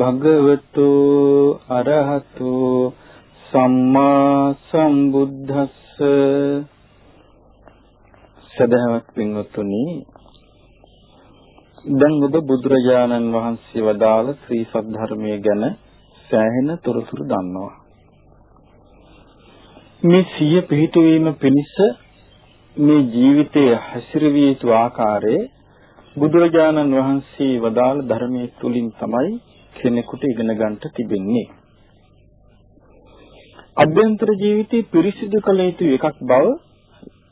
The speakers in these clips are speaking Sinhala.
නමෝ තස්ස භගවතු අරහතු සම්මා සම්බුද්දස්ස. සදහවත් පින්වත්නි දැන් ඔබ බුදුරජාණන් වහන්සේ වදාළ ශ්‍රී සද්ධර්මයේ ගැන සෑහෙන තොරතුරු දන්නවා. මේ සිය පිහිටුවීම පිණිස මේ ජීවිතයේ හැසිරවිය යුතු ආකාරයේ බුදුරජාණන් වහන්සේ වදාළ ධර්මයේ තුලින් තමයි කෙනෙකුට ඉගෙන ගන්නට තිබෙන්නේ. අභ්‍යන්තර ජීවිතේ පිරිසිදු කළ යුතු එකක් බව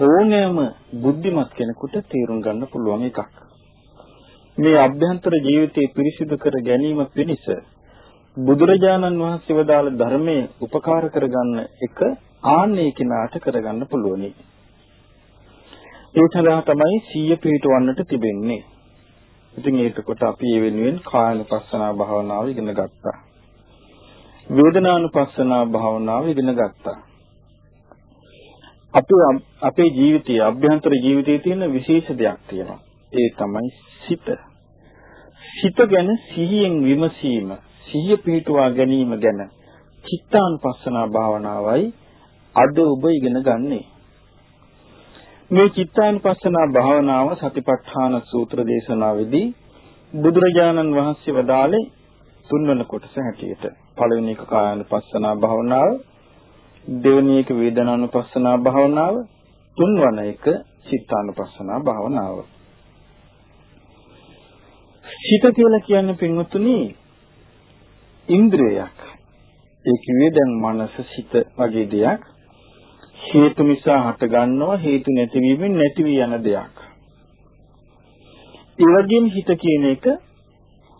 ඕනෑම බුද්ධිමත් කෙනෙකුට තේරුම් ගන්න පුළුවන් එකක්. මේ අභ්‍යන්තර ජීවිතේ පිරිසිදු කර ගැනීම පිණිස බුදුරජාණන් වහන්සේ වදාළ ධර්මයේ උපකාර කරගන්න එක ආන්නේ කිනාට කරගන්න පුළුවනි. ඒ සඳහා තමයි සීය පිටවන්නට තිබෙන්නේ. ඉතින් ඒකකොට අපි ඒ වෙනුවෙන් කායනුපස්සනා භාවනාව ඉගෙන ගත්තා. වේදනානුපස්සනා භාවනාව ඉගෙන ගත්තා. අපි අපේ ජීවිතයේ අභ්‍යන්තර ජීවිතයේ තියෙන විශේෂ දෙයක් තියෙනවා. ඒ තමයි සිත. සිත ගැන සිහියෙන් විමසීම, සිහිය පිටුවා ගැනීම ගැන චිත්තානුපස්සනා භාවනාවයි අද ඔබ ඉගෙන ගන්නේ. මේ චිත්තානුපස්සනා භාවනාව සතිපට්ඨාන සූත්‍ර දේශනාවේදී බුදුරජාණන් වහන්සේ වදාළේ තුන්වන කොටස හැටියට. පළවෙනි එක කායानुපස්සනා භාවනාව දෙවෙනි එක වේදනානුපස්සනා භාවනාව තුන්වන එක චිත්තානුපස්සනා භාවනාව. සිත කියලා කියන්නේ පින්වතුනි ඉන්ද්‍රියක්. ඒ කිව්වේ දැන් මනස සිත වගේ දෙයක්. හේතු නිසා හටගන්නවා හේතු නැතිවීමෙන් නැති වී යන දෙයක්. ඒ වගේම හිත කියන එක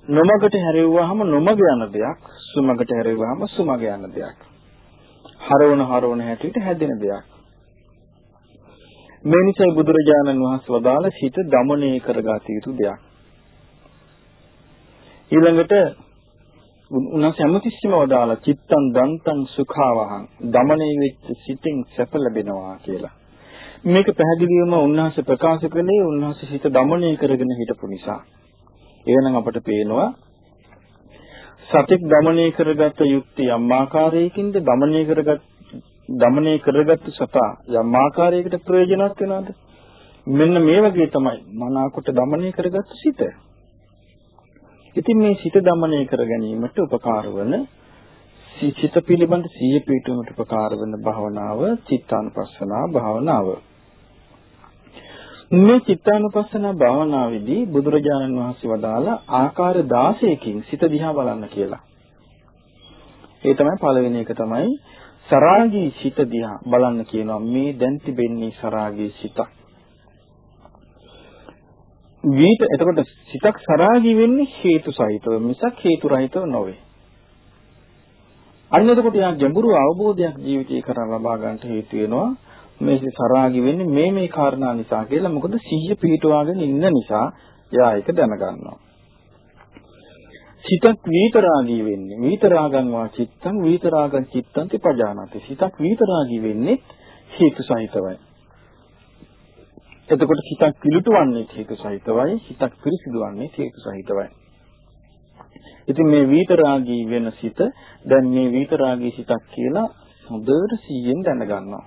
නොමගට හැරෙව්වහම නොමග යන දෙයක් සුමගට හැරෙව්වහම සුමග යන දෙයක්. හරවන හරවන හැටියට හැදෙන දෙයක්. මේ නිසා බුදුරජාණන් වහන්සේ වදාළ සිත দমনය කරගත යුතු දෙයක්. ඊළඟට උන්වහන්සේ හැමතිස්සෙම වදාලා චිත්තං දන්තං සුඛාවහං දමණය වෙච්ච සිතින් සැප ලැබෙනවා කියලා. මේක පැහැදිලිවම උන්වහන්සේ ප්‍රකාශ කළේ උන්වහන්සේ සිත දමණය කරගෙන හිටපු නිසා. එහෙනම් අපට පේනවා සතික් දමණය කරගත යුක්ති යම් ආකාරයකින්ද දමණය කරගත් දමණය කරගත් සතා යම් ආකාරයකට ප්‍රයෝජනවත් වෙනවද? මෙන්න මේ වගේ තමයි මනාකොට දමණය කරගත් සිත. ඉතින් මේ සිත দমনය කර ගැනීමට උපකාර වන සිත පිළිබඳ සිය පිටුමට උපකාර වන භාවනාව චිත්තානුපස්සනා භාවනාව. මේ චිත්තානුපස්සනා භාවනාවේදී බුදුරජාණන් වහන්සේ වදාලා ආකාර 16කින් සිත දිහා බලන්න කියලා. ඒ තමයි පළවෙනි එක තමයි සරාගී සිත දිහා බලන්න කියනවා. මේ දැන් තිබෙන්නේ සරාගී සිතක්. වීත එතකොට සිතක් සරාගී වෙන්නේ හේතු සහිතව මිසක් හේතු රහිතව නොවේ. අන්න එතකොට යා ගැඹුරු අවබෝධයක් ජීවිතේ කරා ලබා ගන්නට හේතු වෙනවා. මේ සරාගී වෙන්නේ මේ මේ කාරණා නිසා කියලා. මොකද සිහිය පිහිටවාගෙන ඉන්න නිසා එයා ඒක දැනගන්නවා. සිතක් විතරාගී වෙන්නේ විතරාගං වා චිත්තං විතරාගං චිත්තං තිපජානාති සිතක් විතරාගී වෙන්නේ හේතු සහිතවයි එතකොට හිතක් පිළිටුවන්නේ හේතු සහිතවයි හිතක් පිරිසිදු වන්නේ හේතු සහිතවයි. ඉතින් මේ විතරාගී වෙන සිත දැන් මේ විතරාගී සිතක් කියලා හොඳට සිහියෙන් දැනගන්නවා.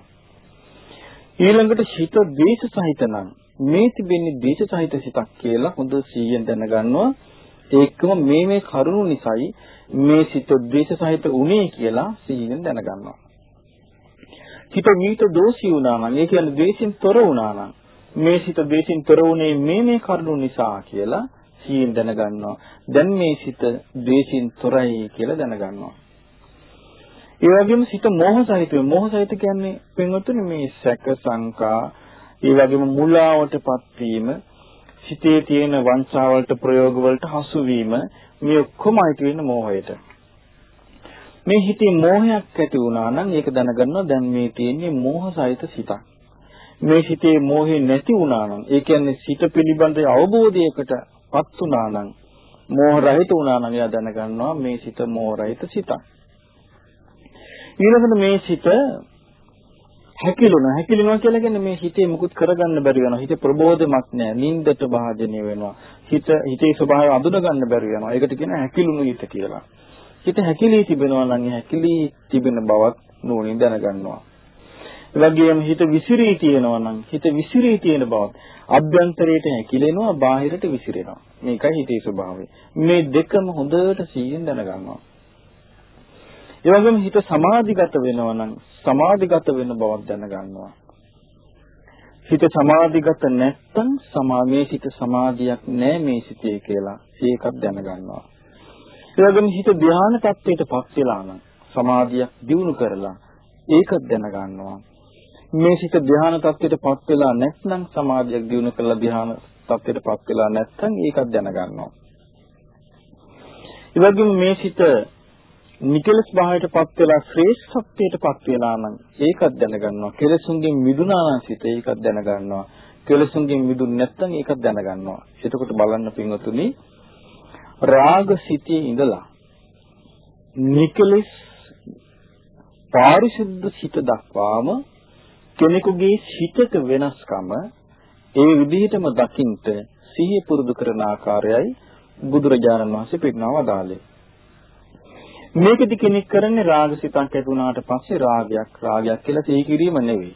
ඊළඟට හිත ද්වේෂ සහිත නම් මේ තිබෙන්නේ ද්වේෂ සහිත සිතක් කියලා හොඳ සිහියෙන් දැනගන්නවා. ඒකම මේ මේ කරුණු නිසායි මේ සිත ද්වේෂ සහිත උනේ කියලා සිහියෙන් දැනගන්නවා. හිත විිත දෝෂී වුණා නම් ඒ කියන්නේ ද්වේෂෙන් තොර වුණා නම් මේ සිත දේශින් තොර වුණේ මේ මේ කරුණු නිසා කියලා සිහින් දැනගන්නවා. දැන් මේ සිත දේශින් තොරයි කියලා දැනගන්නවා. ඒ වගේම සිත මෝහ සහිතව මෝහ සහිත කියන්නේ පින්වතුනි මේ සැක සංකා ඒ වගේම මුලාවටපත් වීම සිතේ තියෙන වංචාවලට ප්‍රයෝග වලට හසු වීම මේ ඔක්කොම අයිති වෙන මෝහයට. මේ හිතේ මෝහයක් ඇති වුණා නම් ඒක දැනගන්නවා දැන් මේ තියෙන්නේ මෝහ සහිත සිතක්. මේ සිතේ මෝහය නැති වුණා නම් ඒ කියන්නේ සිත පිළිබඳ අවබෝධයකටපත් වුණා නම් මෝහ රහිත වුණා නම් එයා දැනගන්නවා මේ සිත මෝහ රහිත සිතක් ඊළඟට මේ සිත හැකිලුණා. හැකිලුණා කියලා කියන්නේ මේ හිතේ මුකුත් කරගන්න බැරි වෙනවා. හිතේ ප්‍රබෝධමක් නැහැ. නින්දට භාජනය වෙනවා. හිත හිතේ ස්වභාවය අඳුන ගන්න බැරි වෙනවා. ඒකට කියන හැකිලුණු හිත කියලා. හිත හැකිලී තිබෙනවා නම් හැකිලී තිබෙන බවක් නෝනින් දැනගන්නවා. ඒ වගේම හිත විසිරී තියෙනවා නම් හිත විසිරී තියෙන බවත් අභ්‍යන්තරයට හැකිලෙනවා බාහිරට විසිරෙනවා. මේකයි හිතේ ස්වභාවය. මේ දෙකම හොඳට සිහියෙන් දැනගන්නවා. ඒ වගේම හිත සමාධිගත වෙනවා නම් සමාධිගත වෙන බවක් දැනගන්නවා. හිත සමාධිගත නැත්නම් සමාමේ සිත සමාධියක් නැහැ මේ සිතේ කියලා ඒකත් දැනගන්නවා. ඒ වගේම හිත ධ්‍යාන tattweටපත් වෙලා නම් සමාධියක් දියුණු කරලා ඒකත් දැනගන්නවා. මේ සිත ධ්‍යාන tattweටපත් වෙලා නැත්නම් සමාධියක් දියුණු කරලා ධ්‍යාන tattweටපත් වෙලා නැත්නම් ඒකත් දැනගන්නවා. ඒ වගේම මේ සිත නිකලස් භාවයටපත් වෙලා ශ්‍රේෂ්ඨත්වයටපත් වෙලා නම් ඒකත් දැනගන්නවා. කෙලසුන්ගෙන් මිදුණා නම් සිත ඒකත් දැනගන්නවා. කෙලසුන්ගෙන් මිදුන්නේ නැත්නම් ඒකත් දැනගන්නවා. එතකොට බලන්න පින්වතුනි රාග සිතේ ඉඳලා නිකලස් පාරිශුද්ධ සිත දක්වාම කෙනෙකුගේ සිතක වෙනස්කම ඒ විදිහටම දකින්ට සිහිය පුරුදු කරන ආකාරයයි බුදුරජාණන් වහන්සේ පෙන්වව දාලේ. මේකෙදි කෙනෙක් කරන්නේ රාගසිතක් ඇති වුණාට පස්සේ රාගයක් රාගයක් කියලා සිහි කිරීම නෙවෙයි.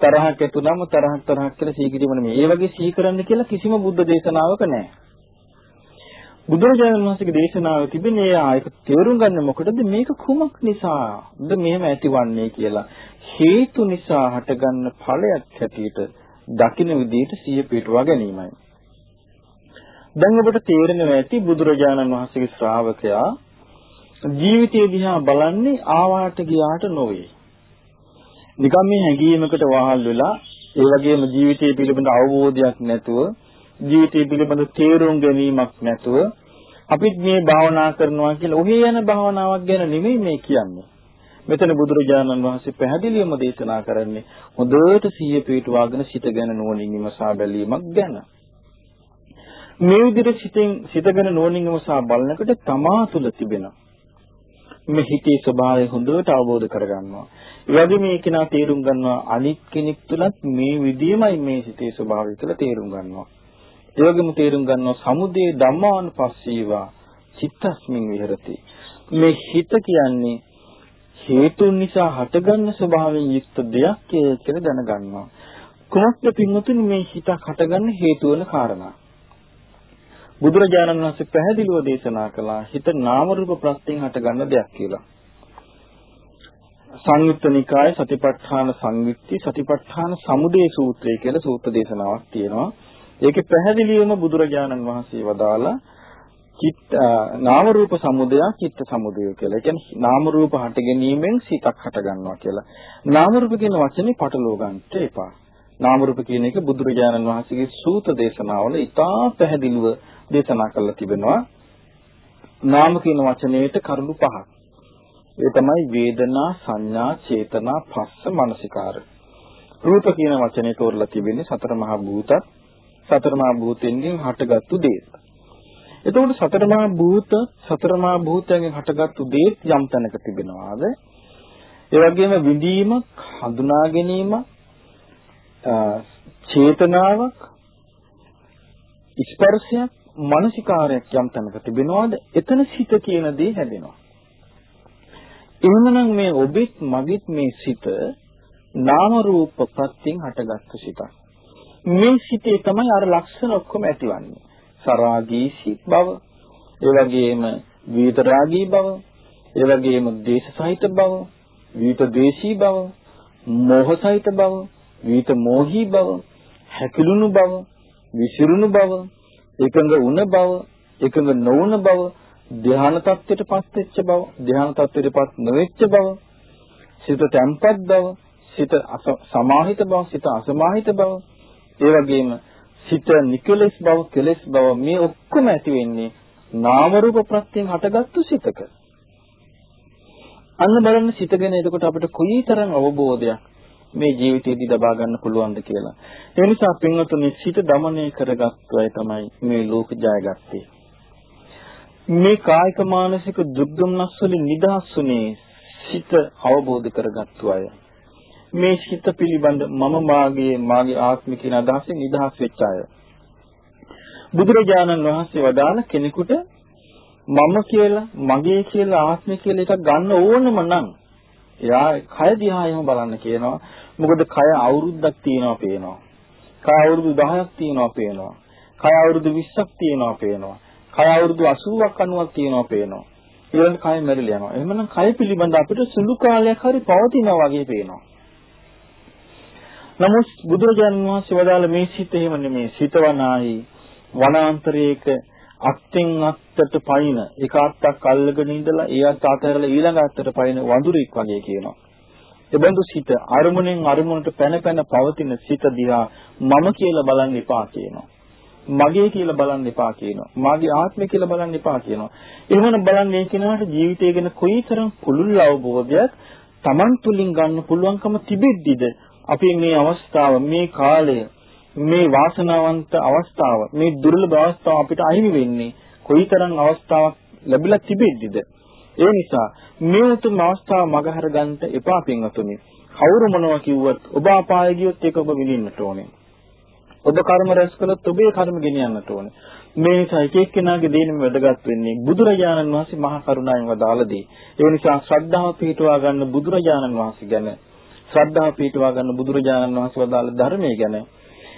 තරහක් ඇති වුණාම තරහක් තරහක් කියලා සිහි කිරීම නෙවෙයි. ඒ වගේ සිහි කරන්න කියලා කිසිම බුද්ධ දේශනාවක නැහැ. බුදුරජාණන් වහන්සේගේ දේශනාවේ තිබෙනේ ආයක තේරුම් ගන්න මොකටද මේක කුමක් නිසාද මෙහෙම ඇතිවන්නේ කියලා හේතු නිසා හටගන්න ඵලයක් හැටියට දකින්න විදිහට සිය පිටුවා ගැනීමයි. දැන් ඔබට තේරෙනවා ඇති බුදුරජාණන් වහන්සේගේ ශ්‍රාවකයා ජීවිතය දිහා බලන්නේ ආවාට ගියාට නොවේ. නිකම් මේ හැඟීමකට වහල් වෙලා ඒ වගේම ජීවිතය පිළිබඳ අවබෝධයක් නැතුව ජීවිතය පිළිබඳ තේරුම් ගැනීමක් නැතුව අපිත් මේ භාවනා කරනවා කියලා ඔහේ යන භාවනාවක් ගැන නෙමෙයි මේ කියන්නේ. මෙතන බුදුරජාණන් වහන්සේ පැහැදිලිවම දේශනා කරන්නේ හොඳට සිහිය පිටුවාගෙන සිත ගැන නුවණින් විමසා බැලීමක් ගැන. මේ විදිහට සිතෙන් සිත ගැන නුවණින් විමසා බලනකොට තමා තුළ තිබෙන මේ හිතේ ස්වභාවය හොඳට අවබෝධ කරගන්නවා. ඒ වගේම මේ කෙනා තේරුම් ගන්නවා අනිත් කෙනෙක් තුලත් මේ විදියමයි මේ හිතේ ස්වභාවය කියලා තේරුම් ගන්නවා. ඒ වගේම තේරුම් ගන්නවා සමුදේ ධම්මානුපස්සීවා චිත්තස්මින් විහෙරති. මේ හිත කියන්නේ හේතුන් නිසා හටගන්න ස්වභාවයෙන් යුක්ත දෙයක් කියලා දැනගන්නවා. කොහොමද පින්වතුනි මේ හිතක් හටගන්න හේතු වෙන කාරණා? බුදුරජාණන් වහන්සේ පැහැදිලිව දේශනා කළා හිත නාම රූප ප්‍රත්‍යයෙන් හටගන්න දෙයක් කියලා. සංයුත්ත නිකායේ සතිපට්ඨාන සංයුක්ති සතිපට්ඨාන සමුදය සූත්‍රය කියලා සූත්‍ර දේශනාවක් තියෙනවා. ඒකේ පැහැදිලිවම බුදුරජාණන් වහන්සේ වදාලා චිත්ත නාම රූප සමුදය චිත්ත සමුදය කියලා. ඒ කියන්නේ නාම රූප හට ගැනීමෙන් සිතක් හට ගන්නවා කියලා. නාම රූප කියන වචනේ පටලව ගන්නට එපා. නාම රූප කියන එක බුදුරජාණන් වහන්සේගේ සූත දේශනාවල ඉතා පැහැදිලිව දේශනා කරලා තිබෙනවා. නාම කියන වචනයේට කරුණු පහක්. ඒ තමයි වේදනා, සංඥා, චේතනා, පස්ස, මනසිකාර. රූප කියන වචනේ තෝරලා තිබෙන්නේ සතර මහා භූතත් සතර මහා භූතෙන්ගෙන් හටගත්තු දේ. එතකොට සතර මහා භූත සතර මහා භූතයෙන් හටගත්තු දේ යම් තැනක තිබෙනවාද? ඒ වගේම විඳීමක්, හඳුනා ගැනීමක්, චේතනාවක්, ස්පර්ශයක් මානසිකාරයක් යම් තැනක තිබෙනවාද? එතන සිත කියන දේ හැදෙනවා. එහෙමනම් මේ ඔබෙත් මගෙත් මේ සිත නාම රූප ප්‍රත්‍යයෙන් හටගත්තු සිතක්. මේ සිතේ තමයි අර ලක්ෂණ ඔක්කොම ඇතිවන්නේ. සරාගී සිත් බව. ඒ වගේම විතරාගී බව. ඒ වගේම දේශ සහිත බව විත දේශී බව මෝහ සහිත බව විත මෝහී බව හැකිලුණු බව විසිරුණු බව එකඟ වුණ බව, එකඟ නොවුන බව, ධ්‍යාන tattweටපත් වෙච්ච බව, ධ්‍යාන tattweටපත් නොවෙච්ච බව, සිත තැම්පත් බව, සිත සමාහිත බව, සිත අසමාහිත බව, ඒ වගේම හිත නිකලස් බව කෙලස් බව මේ ඔක්කොම ඇති වෙන්නේ නාම රූප ප්‍රත්‍යයෙන් හටගත්තු සිතක. අන්න බලන්න සිතගෙන එතකොට අපිට කොයිතරම් අවබෝධයක් මේ ජීවිතයේදී ලබා ගන්න පුළුවන්ද කියලා. ඒ නිසා පින්වතුනි සිත দমনය කරගත්තු අය තමයි මේ ලෝක ජයගත්තේ. මේ කායික මානසික දුක් දුම්නස් වලින් නිදහස් වුනේ සිත අවබෝධ කරගත්තු අය. මේ සිත පිළිබඳ මම මාගේ මාගේ ආත්ම කියන අදහසෙන් නිදහස් වෙච්ච අය. බුදුරජාණන් වහන්සේ වදාළ කෙනෙකුට මම කියලා මගේ කියලා ආත්මය කියලා එකක් ගන්න ඕනම නම් එයා කය දිහා එහෙම බලන්න කියනවා. මොකද කය අවුරුද්දක් තියෙනවා පේනවා. කය අවුරුදු 10ක් තියෙනවා පේනවා. කය අවුරුදු 20ක් තියෙනවා පේනවා. කය අවුරුදු 80ක් 90ක් තියෙනවා පේනවා. ඊළඟ කය මැරිලා යනවා. එහෙමනම් කය පිළිබඳ අපිට සුළු කාලයක් හරි පවතිනවා වගේ පේනවා. නමුත් බුදුරජාණන් වහන්සේ වදාළ මේ සිත එහෙම නෙමේ. සිතවනායි වනාන්තරයේක අත්ෙන් අත්තට පයින් එක අත්තක් අල්ලගෙන ඉඳලා ඒ අත්ත අතහැරලා ඊළඟ අත්තට පයින් වඳුරෙක් වගේ කියනවා. එබඳු සිත අරමුණෙන් අරමුණට පැන පැන පවතින සිත දිහා මම කියලා බලන්න එපා කියනවා. මගේ කියලා බලන්න එපා කියනවා. මාගේ ආත්මය කියලා බලන්න එපා කියනවා. එහෙමනම් බලන්නේ කෙනාට ජීවිතය ගැන කොයිතරම් පුළුල් අවබෝධයක් Taman තුලින් ගන්න පුළුවන්කම තිබෙද්දිද අපි මේ අවස්ථාව මේ කාලය මේ වාසනාවන්ත අවස්ථාව මේ දුර්ලභ අවස්ථාව අපිට අහිමි වෙන්නේ කොයිතරම් අවස්ථාවක් ලැබිලා තිබෙද්දිද? ඒ නිසා මේ උතුම් අවස්ථාව මගහර ගන්නට එපා පින්වතුනි. කවුරු මොනවා කිව්වත් ඔබ අපාය ගියොත් ඒක ඔබ විඳින්නට ඕනේ. ඔබ කර්ම රැස් කළොත් ඔබේ කර්ම ගෙනියන්නට ඕනේ. මේ නිසා එක එක්කෙනාගේ දේනෙම වැදගත් වෙන්නේ බුදුරජාණන් වහන්සේ මහා කරුණාවෙන් වදාළදී. ඒ නිසා ශ්‍රද්ධාව පිහිටුවා ගන්න බුදුරජාණන් වහන්සේ ගැන ශ්‍රද්ධාව පිහිටුවා ගන්න බුදුරජාණන් වහන්සේ වදාළ ධර්මයේ ගැන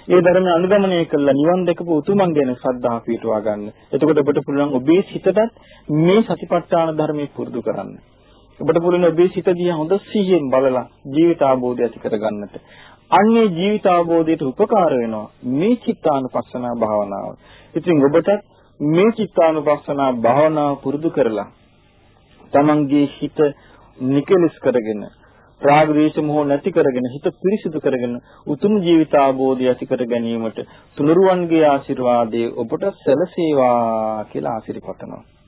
ඒ ධර්ම අනුගමනය කළා නිවන් දැකපු උතුමන් ගැන ශ්‍රද්ධාව පිටවා ගන්න. එතකොට ඔබට පුළුවන් ඔබේ සිතටත් මේ සතිපට්ඨාන ධර්මයේ පුරුදු කරන්න. ඔබට පුළුවන් ඔබේ සිත දිහා හොඳ සිහියෙන් බලලා ජීවිත ආબોධය ඇති කරගන්නට. අන්නේ ජීවිත ආબોධයට උපකාර වෙනවා මේ චිත්තානුපස්සනා භාවනාව. ඉතින් ඔබට මේ චිත්තානුපස්සනා භාවනාව පුරුදු කරලා තමන්ගේ හිත නිකලස් කරගෙන රාග ද්වේෂ මොහ නැති කරගෙන හිත පිරිසිදු කරගෙන උතුම් ජීවිත ආબોධය ඇති කර ගැනීමට තුනුරුවන්ගේ ආශිර්වාදයේ ඔබට සැලසේවා කියලා ආශිර්වාද කරනවා.